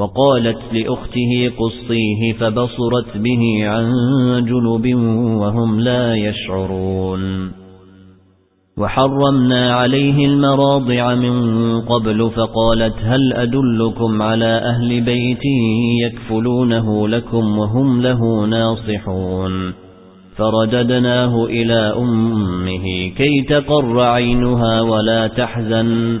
وقالت لأخته قصيه فبصرت به عن جنب وهم لا يشعرون. وحرمنا عليه المراضع من قبل فقالت هل أدلكم على أهل بيت يكفلونه لكم وهم له ناصحون. فرددناه إلى أمه كي تقر عينها ولا تحزن.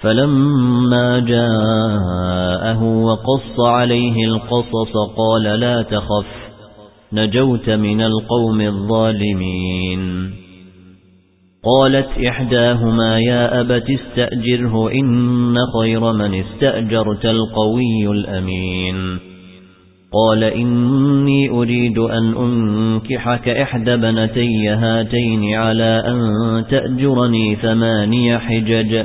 فلما جاءه وقص عليه القصص قال لا تخف نجوت من القوم الظالمين. قالت إحداهما يا أبت استأجره إن خير من استأجرت القوي الأمين. قال إني أريد أن أنكحك إحدى بنتي هاتين على أن تأجرني ثماني حجج.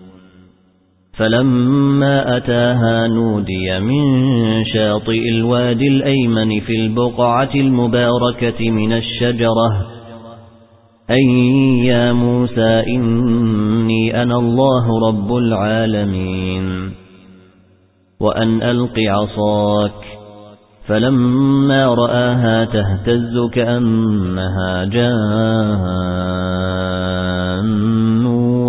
فَلَمَّا أَتَاهَا نُودِيَ مِن شَاطِئِ الْوَادِ الْأَيْمَنِ فِي الْبُقْعَةِ الْمُبَارَكَةِ مِنَ الشَّجَرَةِ أَيْ يَا مُوسَى إِنِّي أَنَا اللَّهُ رَبُّ الْعَالَمِينَ وَأَنْ أَلْقِ عَصَاكَ. فَلَمَّا رَآهَا تَهْتَزُّ كَأَنَّهَا جَانٌّ.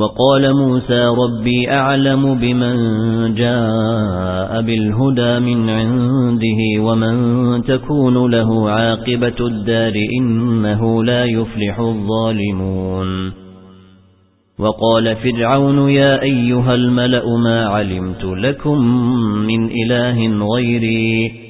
وَقَالَ مُوسَى رَبِّي أَعْلَمُ بِمَنْ جَاءَ بِالْهُدَى مِنْ عِنْدِهِ وَمَنْ تَكُونُ لَهُ عَاقِبَةُ الدَّارِ إِنَّهُ لَا يُفْلِحُ الظَّالِمُونَ. وَقَالَ فِرْعَوْنُ يَا أَيُّهَا الْمَلَأُ مَا عَلِمْتُ لَكُمْ مِنْ إِلَٰهٍ غَيْرِي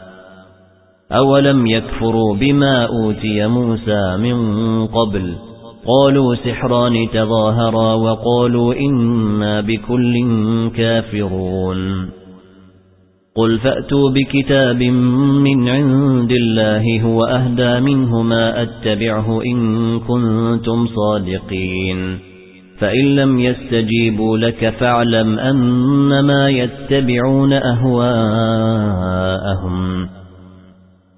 أَوَلَمْ يَكْفُرُوا بِمَا أُوتِيَ مُوسَى مِنْ قَبْلُ قَالُوا سِحْرَانِ تَظَاهَرَا وَقَالُوا إِنَّا بِكُلٍّ كَافِرُونَ قُلْ فَأْتُوا بِكِتَابٍ مِنْ عِنْدِ اللَّهِ هُوَ أَهْدَى مِنْهُمَا أَتَّبِعْهُ إِن كُنتُمْ صَادِقِينَ فَإِن لَّمْ يَسْتَجِيبُوا لَكَ فَاعْلَمْ أَنَّمَا يَتَّبِعُونَ أَهْوَاءَهُمْ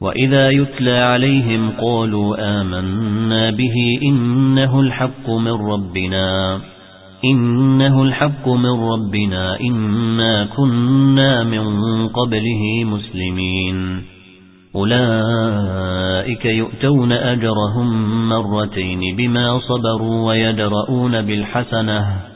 وَإِذَا يُتْلَى عَلَيْهِمْ قَالُوا آمَنَّا بِهِ إِنَّهُ الْحَقُّ مِنْ رَبِّنَا إِنَّهُ الْحَقُّ مِنْ رَبِّنَا إِنَّا كُنَّا مِنْ قَبْلِهِ مُسْلِمِينَ أُولَئِكَ يُؤْتَوْنَ أَجْرَهُم مَّرَّتَيْنِ بِمَا صَبَرُوا وَيَدْرَؤُونَ بِالْحَسَنَةِ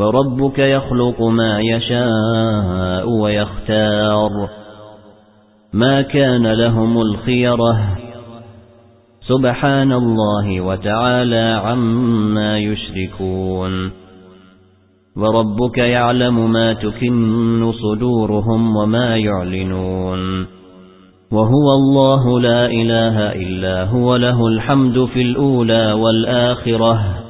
وربك يخلق ما يشاء ويختار. ما كان لهم الخيرة. سبحان الله وتعالى عما يشركون. وربك يعلم ما تكن صدورهم وما يعلنون. وهو الله لا إله إلا هو له الحمد في الأولى والآخرة.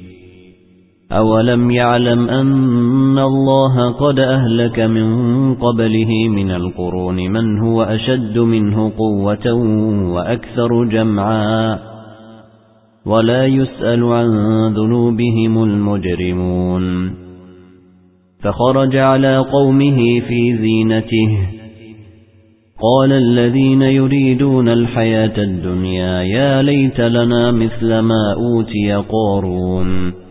أَوَلَمْ يَعْلَمْ أَنَّ اللَّهَ قَدْ أَهْلَكَ مِنْ قَبْلِهِ مِنَ الْقُرُونِ مَنْ هُوَ أَشَدُّ مِنْهُ قُوَّةً وَأَكْثَرُ جَمْعًا وَلَا يُسْأَلُ عَنْ ذُنُوبِهِمُ الْمُجْرِمُونَ فَخَرَجَ عَلَى قَوْمِهِ فِي زِينَتِهِ قَالَ الَّذِينَ يُرِيدُونَ الْحَيَاةَ الدُّنْيَا يَا لَيْتَ لَنَا مِثْلَ مَا أُوتِيَ قَارُونُ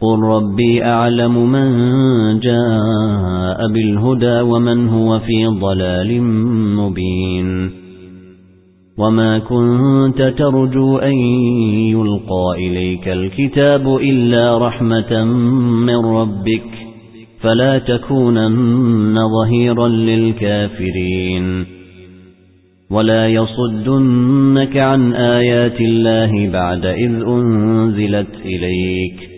قُل رَّبِّي أَعْلَمُ مَن جَاءَ بِالْهُدَى وَمَن هُوَ فِي ضَلَالٍ مُبِينٍ وَمَا كُنتَ تَرْجُو أَن يُلْقَى إِلَيْكَ الْكِتَابُ إِلَّا رَحْمَةً مِّن رَّبِّكَ فَلَا تَكُونَنَّ ظَهِيرًا لِّلْكَافِرِينَ وَلَا يَصُدُّنَّكَ عَن آيَاتِ اللَّهِ بَعْدَ إِذْ أُنزِلَتْ إِلَيْكَ